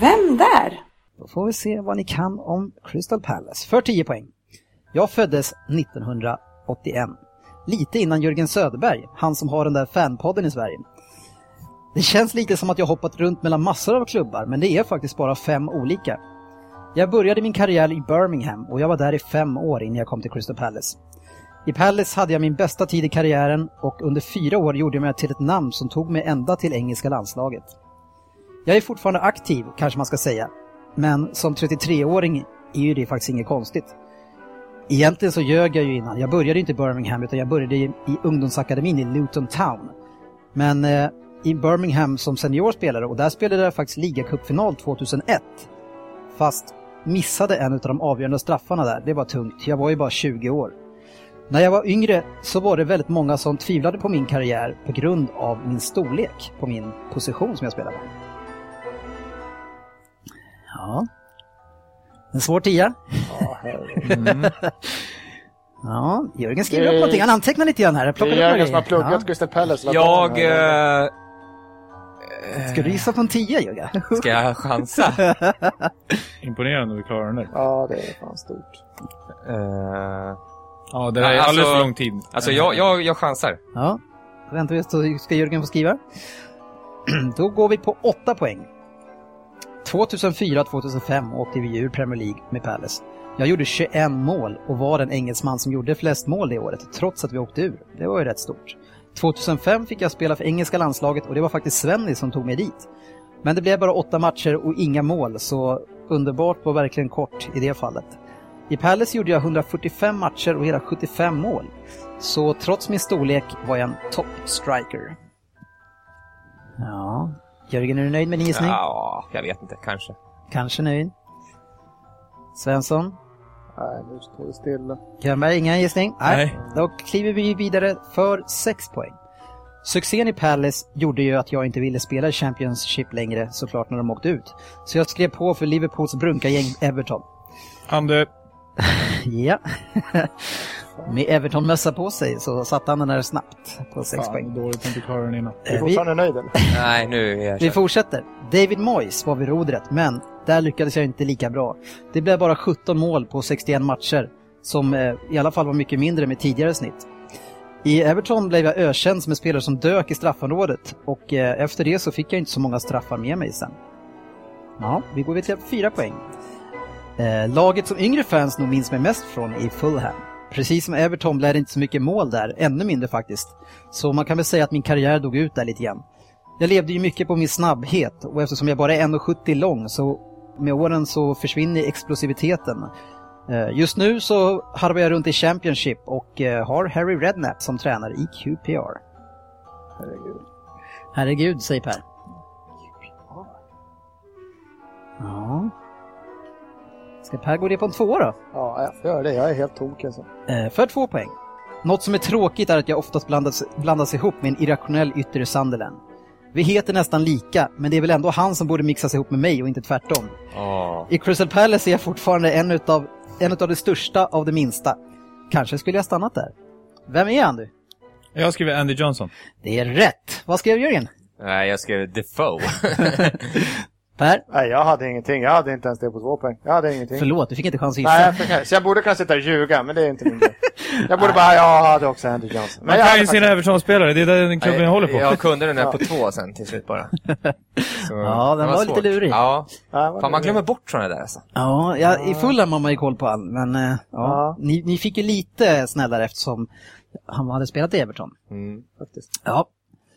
Vem där? Då får vi se vad ni kan om Crystal Palace. För 10 poäng. Jag föddes 1981. Lite innan Jörgen Söderberg, han som har den där fanpodden i Sverige. Det känns lite som att jag hoppat runt mellan massor av klubbar, men det är faktiskt bara fem olika. Jag började min karriär i Birmingham och jag var där i fem år innan jag kom till Crystal Palace. I Palace hade jag min bästa tid i karriären och under fyra år gjorde jag mig till ett namn som tog mig ända till engelska landslaget. Jag är fortfarande aktiv, kanske man ska säga, men som 33-åring är ju det faktiskt inget konstigt. Egentligen så ljög jag ju innan. Jag började inte i Birmingham utan jag började i, i ungdomsakademin i Luton Town. Men eh, i Birmingham som seniorspelare och där spelade jag faktiskt ligacupfinal 2001. Fast missade en av de avgörande straffarna där. Det var tungt. Jag var ju bara 20 år. När jag var yngre så var det väldigt många som tvivlade på min karriär på grund av min storlek på min position som jag spelade. Ja. En svår tia. Ja. Mm. Ja, Jörgen skriver upp någonting. Han antecknar lite grann här. Jag Det är Jörgen som har pluggat Crystal Palace. Jag... Eh, Ska du gissa på en tia, Jörgen? ska jag chansa? Imponerande du klarar den där. Ja, det är fan stort. Eh, Ja, det är Alltså- alldeles för lång tid. alltså, jag, jag, jag chansar. Ja, då väntar vi så ska Jörgen få skriva. Då går vi på åtta poäng. 2004-2005 åkte vi ur Premier League med Palace. Jag gjorde 21 mål och var den engelsman som gjorde flest mål det året, trots att vi åkte ur. Det var ju rätt stort. 2005 fick jag spela för engelska landslaget och det var faktiskt Svenny som tog mig dit. Men det blev bara åtta matcher och inga mål, så underbart var verkligen kort i det fallet. I Palace gjorde jag 145 matcher och hela 75 mål. Så trots min storlek var jag en top striker. Ja, Jörgen är du nöjd med din gissning? Ja, jag vet inte. Kanske. Kanske nöjd. Svensson? Nej, nu står det stilla. Grönberg, ingen gissning? Nej. Då kliver vi vidare för 6 poäng. Succén i Palace gjorde ju att jag inte ville spela Championship längre såklart när de åkte ut. Så jag skrev på för Liverpools brunkargäng Everton. Ander, Ja. Med Everton-mössa på sig så satte han den där snabbt på 6 fan poäng. dåligt att inte klara den innan. Är du Eh, vi, fortfarande nöjd eller? Nej, nu är jag vi fortsätter. David Moyes var vid rodret, men där lyckades jag inte lika bra. Det blev bara 17 mål på 61 matcher, som eh, i alla fall var mycket mindre med tidigare snitt. I Everton blev jag ökänd som en spelare som dök i straffområdet och eh, efter det så fick jag inte så många straffar med mig sen. Ja, vi går vidare till fyra poäng. Eh, laget som yngre fans nog minns mig mest från är Fulham. Precis som Everton blev det inte så mycket mål där, ännu mindre faktiskt. Så man kan väl säga att min karriär dog ut där lite grann. Jag levde ju mycket på min snabbhet och eftersom jag bara är 1,70 lång så med åren så försvinner explosiviteten. Eh, just nu så harvar jag runt i Championship och eh, har Harry Redknapp som tränare i QPR. Herregud. Herregud, säger Per. Ska Per gå det på en tvåa då? Ja, jag får göra det. Jag är helt tokig alltså. Eh, för två poäng. Något som är tråkigt är att jag oftast blandas, blandas ihop med en irrationell ytter Sunderland. Vi heter nästan lika, men det är väl ändå han som borde mixas ihop med mig och inte tvärtom. Åh. I Crystal Palace är jag fortfarande en utav, en utav de största av de minsta. Kanske skulle jag stannat där. Vem är han du? Jag skriver Andy Johnson. Det är rätt! Vad skrev Jörgen? Nej, jag skrev Defoe. Per? Nej, jag hade ingenting. Jag hade inte ens det på två poäng. Jag hade ingenting. Förlåt, du fick inte chans att gissa. Nej, jag fick, så jag borde kunna sitta och ljuga, men det är inte min grej. Jag borde bara, jag hade också Andy Johnson. Man jag kan ju sina Everton-spelare, det är den klubben jag håller på. Jag kunde den där på två sen till slut bara. Så, Ja, den det var lite lurig. Ja, fan man det- glömmer bort sådana där alltså. Ja, ja, i Fulham har man ju koll på han, men eh, ja. Ja. Ni, ni fick ju lite snällare eftersom han hade spelat i Everton. Mm. Faktiskt. Ja,